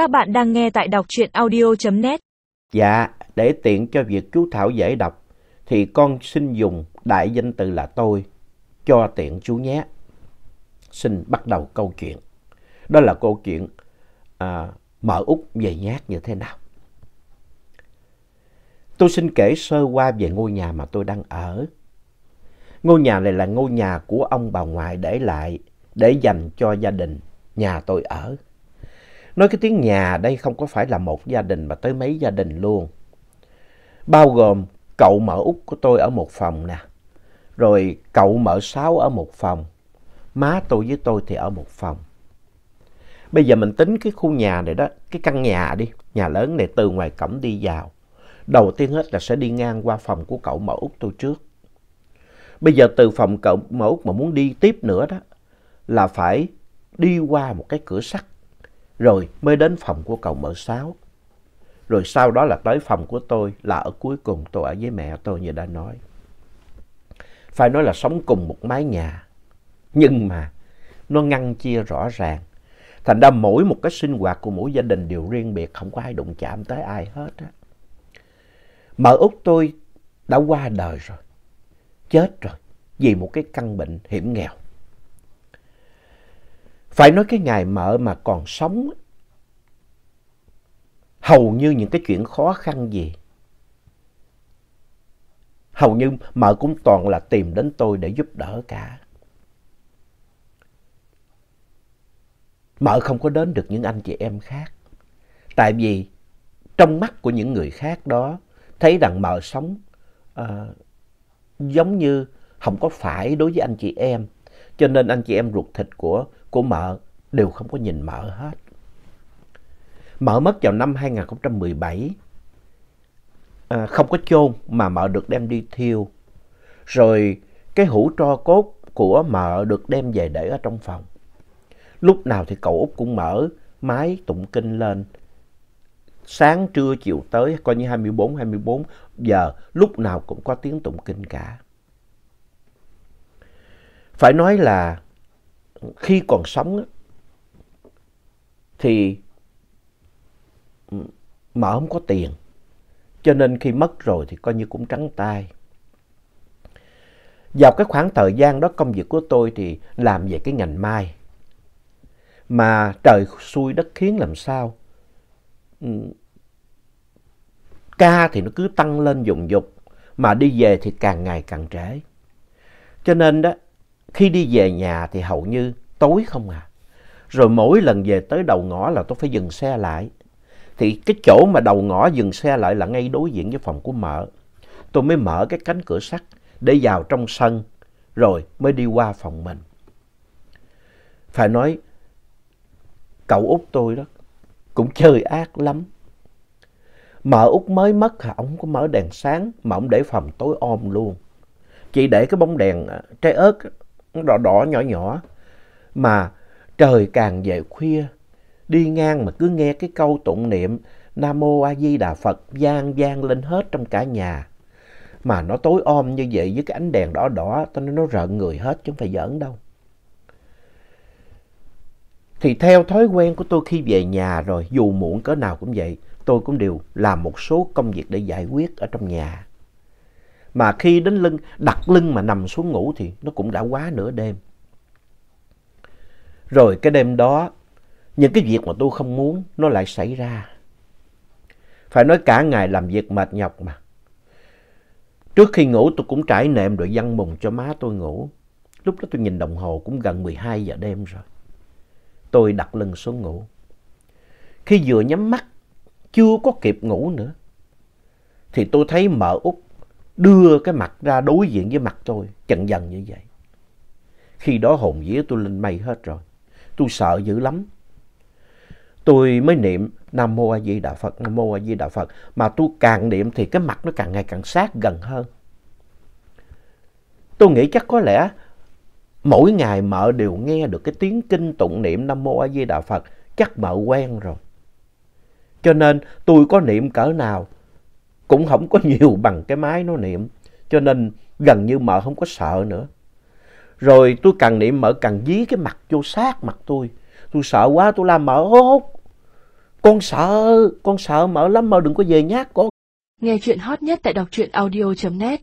Các bạn đang nghe tại đọc truyện audio.net. Dạ, để tiện cho việc chú Thảo dễ đọc, thì con xin dùng đại danh từ là tôi, cho tiện chú nhé. Xin bắt đầu câu chuyện. Đó là câu chuyện à, mở út về nhát như thế nào. Tôi xin kể sơ qua về ngôi nhà mà tôi đang ở. Ngôi nhà này là ngôi nhà của ông bà ngoại để lại để dành cho gia đình nhà tôi ở. Nói cái tiếng nhà đây không có phải là một gia đình mà tới mấy gia đình luôn. Bao gồm cậu mở út của tôi ở một phòng nè. Rồi cậu mở sáu ở một phòng. Má tôi với tôi thì ở một phòng. Bây giờ mình tính cái khu nhà này đó, cái căn nhà đi, nhà lớn này từ ngoài cổng đi vào. Đầu tiên hết là sẽ đi ngang qua phòng của cậu mở út tôi trước. Bây giờ từ phòng cậu mở út mà muốn đi tiếp nữa đó, là phải đi qua một cái cửa sắt rồi mới đến phòng của cậu mở sáu. Rồi sau đó là tới phòng của tôi là ở cuối cùng tôi ở với mẹ tôi như đã nói. Phải nói là sống cùng một mái nhà. Nhưng mà nó ngăn chia rõ ràng. Thành ra mỗi một cái sinh hoạt của mỗi gia đình đều riêng biệt, không có ai đụng chạm tới ai hết á. Mợ út tôi đã qua đời rồi, chết rồi, vì một cái căn bệnh hiểm nghèo. Phải nói cái ngày mợ mà còn sống, hầu như những cái chuyện khó khăn gì, hầu như mợ cũng toàn là tìm đến tôi để giúp đỡ cả. Mợ không có đến được những anh chị em khác. Tại vì trong mắt của những người khác đó, thấy rằng mợ sống uh, giống như không có phải đối với anh chị em. Cho nên anh chị em ruột thịt của, của mợ đều không có nhìn mợ hết. Mợ mất vào năm 2017. À, không có chôn mà mợ được đem đi thiêu. Rồi cái hũ tro cốt của mợ được đem về để ở trong phòng. Lúc nào thì cậu út cũng mở máy tụng kinh lên. Sáng, trưa, chiều tới, coi như 24, 24 giờ, lúc nào cũng có tiếng tụng kinh cả. Phải nói là khi còn sống thì mở không có tiền. Cho nên khi mất rồi thì coi như cũng trắng tay. Vào cái khoảng thời gian đó công việc của tôi thì làm về cái ngành mai. Mà trời xui đất khiến làm sao. Ừ, ca thì nó cứ tăng lên dùng dục. Mà đi về thì càng ngày càng trễ. Cho nên đó, khi đi về nhà thì hầu như tối không à. Rồi mỗi lần về tới đầu ngõ là tôi phải dừng xe lại. Thì cái chỗ mà đầu ngõ dừng xe lại là ngay đối diện với phòng của mợ. Tôi mới mở cái cánh cửa sắt để vào trong sân, rồi mới đi qua phòng mình. Phải nói, cậu út tôi đó, cũng chơi ác lắm. Mợ út mới mất hả, ông có mở đèn sáng, mà ông để phòng tối om luôn. Chỉ để cái bóng đèn à, trái ớt, đỏ đỏ nhỏ nhỏ. Mà trời càng về khuya, đi ngang mà cứ nghe cái câu tụng niệm Nam Mô A Di Đà Phật vang vang lên hết trong cả nhà. Mà nó tối om như vậy với cái ánh đèn đỏ đỏ, cho nói nó rợn người hết chứ không phải giỡn đâu. Thì theo thói quen của tôi khi về nhà rồi, dù muộn cỡ nào cũng vậy, tôi cũng đều làm một số công việc để giải quyết ở trong nhà. Mà khi đến lưng, đặt lưng mà nằm xuống ngủ thì nó cũng đã quá nửa đêm. Rồi cái đêm đó, những cái việc mà tôi không muốn nó lại xảy ra. Phải nói cả ngày làm việc mệt nhọc mà. Trước khi ngủ tôi cũng trải nệm rồi văng mùng cho má tôi ngủ. Lúc đó tôi nhìn đồng hồ cũng gần 12 giờ đêm rồi. Tôi đặt lưng xuống ngủ. Khi vừa nhắm mắt, chưa có kịp ngủ nữa. Thì tôi thấy mợ út đưa cái mặt ra đối diện với mặt tôi, chần dần như vậy. Khi đó hồn vía tôi lên mây hết rồi. Tôi sợ dữ lắm. Tôi mới niệm Nam Mô A Di Đà Phật, Nam Mô A Di Đà Phật. Mà tôi càng niệm thì cái mặt nó càng ngày càng sát gần hơn. Tôi nghĩ chắc có lẽ mỗi ngày mợ đều nghe được cái tiếng kinh tụng niệm Nam Mô A Di Đà Phật. Chắc mợ quen rồi. Cho nên tôi có niệm cỡ nào cũng không có nhiều bằng cái máy nó niệm. Cho nên gần như mợ không có sợ nữa. Rồi tôi càng niệm mợ càng dí cái mặt vô sát mặt tôi. Tôi sợ quá tôi làm mợ hốt. Con sợ, con sợ mợ lắm, mợ đừng có về nhát con. Nghe chuyện hot nhất tại đọc truyện audio.net